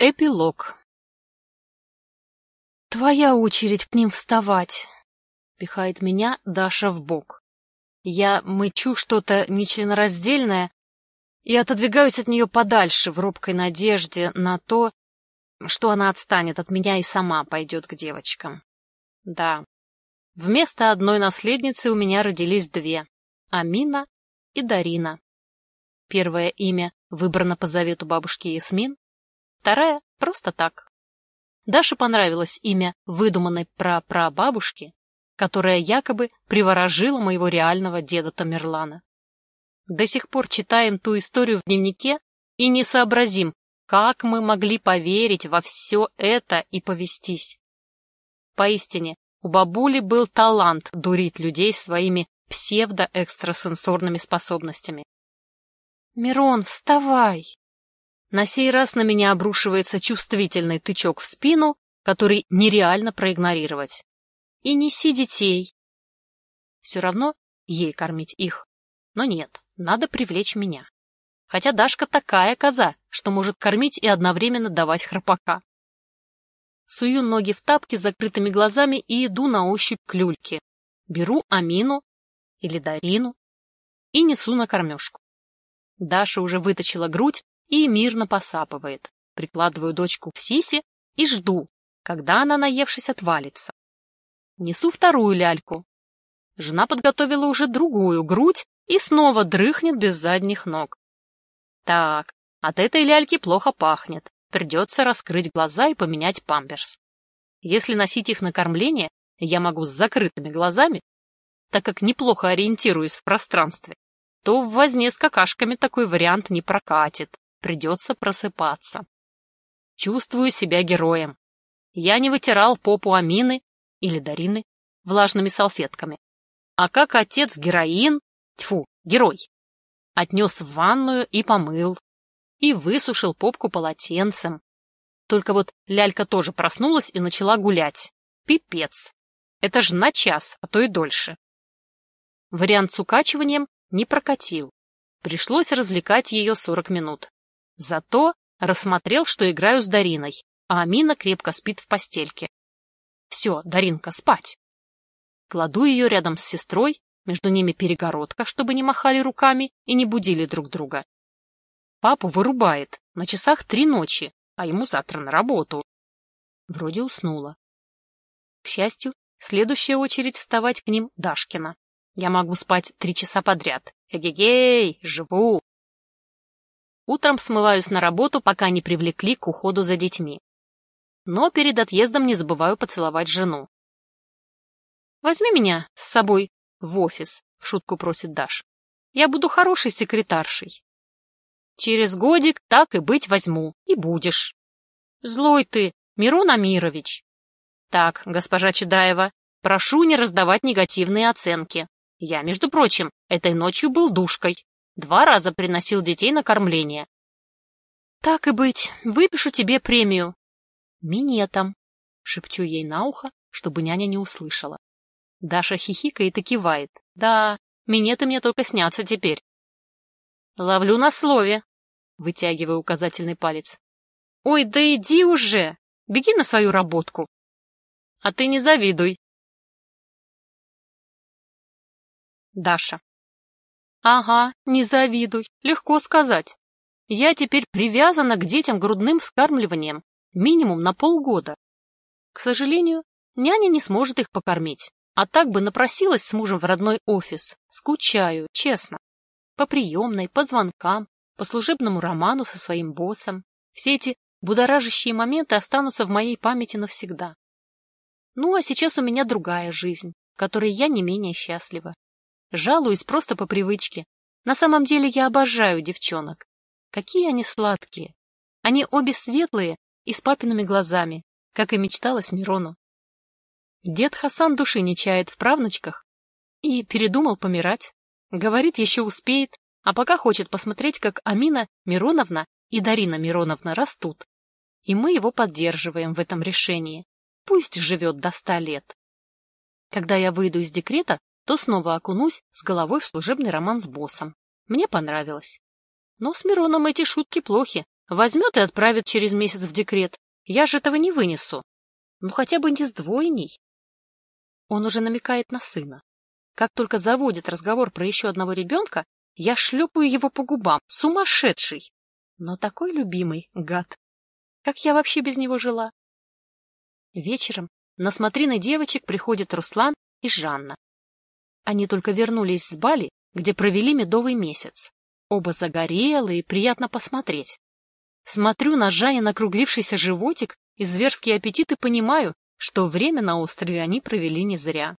Эпилог «Твоя очередь к ним вставать!» — пихает меня Даша в бок. Я мычу что-то нечленораздельное и отодвигаюсь от нее подальше в робкой надежде на то, что она отстанет от меня и сама пойдет к девочкам. Да, вместо одной наследницы у меня родились две — Амина и Дарина. Первое имя выбрано по завету бабушки Ясмин, вторая — просто так. Даше понравилось имя выдуманной прапрабабушки, которая якобы приворожила моего реального деда Тамерлана. До сих пор читаем ту историю в дневнике и не сообразим, как мы могли поверить во все это и повестись. Поистине, у бабули был талант дурить людей своими псевдоэкстрасенсорными способностями. «Мирон, вставай!» На сей раз на меня обрушивается чувствительный тычок в спину, который нереально проигнорировать. И неси детей. Все равно ей кормить их. Но нет, надо привлечь меня. Хотя Дашка такая коза, что может кормить и одновременно давать храпака. Сую ноги в тапки закрытыми глазами и иду на ощупь к люльке. Беру Амину или Дарину и несу на кормежку. Даша уже вытащила грудь, и мирно посапывает. Прикладываю дочку к сисе и жду, когда она, наевшись, отвалится. Несу вторую ляльку. Жена подготовила уже другую грудь и снова дрыхнет без задних ног. Так, от этой ляльки плохо пахнет. Придется раскрыть глаза и поменять памперс. Если носить их на кормление, я могу с закрытыми глазами, так как неплохо ориентируюсь в пространстве, то в возне с какашками такой вариант не прокатит придется просыпаться. Чувствую себя героем. Я не вытирал попу Амины или Дарины влажными салфетками, а как отец-героин, тьфу, герой, отнес в ванную и помыл, и высушил попку полотенцем. Только вот лялька тоже проснулась и начала гулять. Пипец. Это же на час, а то и дольше. Вариант с укачиванием не прокатил. Пришлось развлекать ее 40 минут. Зато рассмотрел, что играю с Дариной, а Амина крепко спит в постельке. Все, Даринка, спать. Кладу ее рядом с сестрой, между ними перегородка, чтобы не махали руками и не будили друг друга. Папу вырубает, на часах три ночи, а ему завтра на работу. Вроде уснула. К счастью, следующая очередь вставать к ним Дашкина. Я могу спать три часа подряд. Эгегей, живу. Утром смываюсь на работу, пока не привлекли к уходу за детьми. Но перед отъездом не забываю поцеловать жену. «Возьми меня с собой в офис», — в шутку просит Даш. «Я буду хорошей секретаршей». «Через годик так и быть возьму, и будешь». «Злой ты, Мирон Амирович». «Так, госпожа Чедаева, прошу не раздавать негативные оценки. Я, между прочим, этой ночью был душкой. Два раза приносил детей на кормление. Так и быть, выпишу тебе премию. Минетом, шепчу ей на ухо, чтобы няня не услышала. Даша хихикает и кивает. Да, минеты мне только снятся теперь. Ловлю на слове, вытягиваю указательный палец. Ой, да иди уже, беги на свою работку. А ты не завидуй. Даша. Ага, не завидуй, легко сказать. Я теперь привязана к детям грудным вскармливанием, минимум на полгода. К сожалению, няня не сможет их покормить, а так бы напросилась с мужем в родной офис. Скучаю, честно. По приемной, по звонкам, по служебному роману со своим боссом. Все эти будоражащие моменты останутся в моей памяти навсегда. Ну, а сейчас у меня другая жизнь, в которой я не менее счастлива. Жалуюсь просто по привычке. На самом деле я обожаю девчонок. Какие они сладкие. Они обе светлые и с папиными глазами, как и мечталось Мирону. Дед Хасан души не чает в правнучках и передумал помирать. Говорит, еще успеет, а пока хочет посмотреть, как Амина Мироновна и Дарина Мироновна растут. И мы его поддерживаем в этом решении. Пусть живет до ста лет. Когда я выйду из декрета, то снова окунусь с головой в служебный роман с боссом. Мне понравилось. Но с Мироном эти шутки плохи, Возьмет и отправит через месяц в декрет. Я же этого не вынесу. Ну, хотя бы не с двойней. Он уже намекает на сына. Как только заводит разговор про еще одного ребенка, я шлепаю его по губам. Сумасшедший! Но такой любимый, гад. Как я вообще без него жила? Вечером на смотрины девочек приходят Руслан и Жанна. Они только вернулись с Бали, где провели медовый месяц. Оба загорелые, приятно посмотреть. Смотрю на Жанин округлившийся животик и зверский аппетит и понимаю, что время на острове они провели не зря.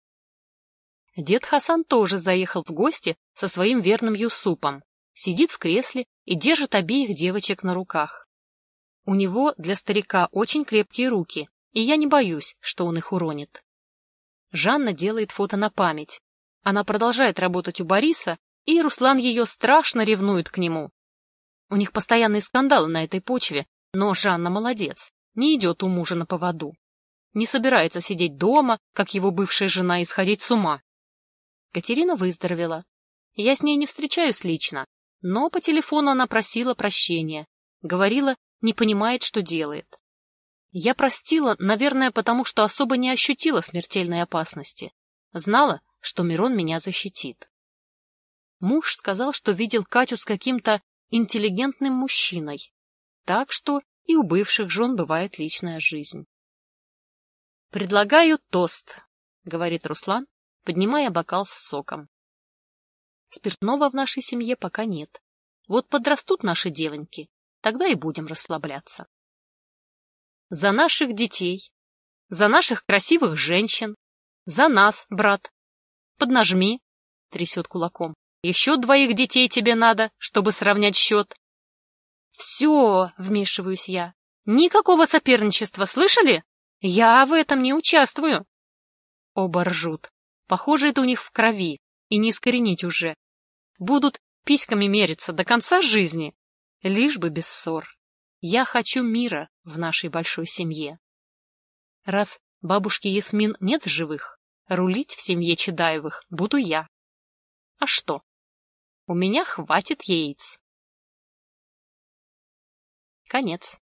Дед Хасан тоже заехал в гости со своим верным Юсупом, сидит в кресле и держит обеих девочек на руках. У него для старика очень крепкие руки, и я не боюсь, что он их уронит. Жанна делает фото на память. Она продолжает работать у Бориса, и Руслан ее страшно ревнует к нему. У них постоянные скандалы на этой почве, но Жанна молодец, не идет у мужа на поводу. Не собирается сидеть дома, как его бывшая жена, и сходить с ума. Катерина выздоровела. Я с ней не встречаюсь лично, но по телефону она просила прощения, говорила, не понимает, что делает. Я простила, наверное, потому что особо не ощутила смертельной опасности. Знала, что Мирон меня защитит. Муж сказал, что видел Катю с каким-то интеллигентным мужчиной. Так что и у бывших жен бывает личная жизнь. «Предлагаю тост», — говорит Руслан, поднимая бокал с соком. Спиртного в нашей семье пока нет. Вот подрастут наши девоньки, тогда и будем расслабляться. За наших детей, за наших красивых женщин, за нас, брат. Поднажми, трясет кулаком. Еще двоих детей тебе надо, чтобы сравнять счет. Все, вмешиваюсь я. Никакого соперничества, слышали? Я в этом не участвую. Оба ржут. Похоже, это у них в крови, и не искоренить уже. Будут письками мериться до конца жизни, лишь бы без ссор. Я хочу мира в нашей большой семье. Раз бабушки Ясмин нет в живых, рулить в семье Чедаевых буду я. А что? У меня хватит яиц. Конец.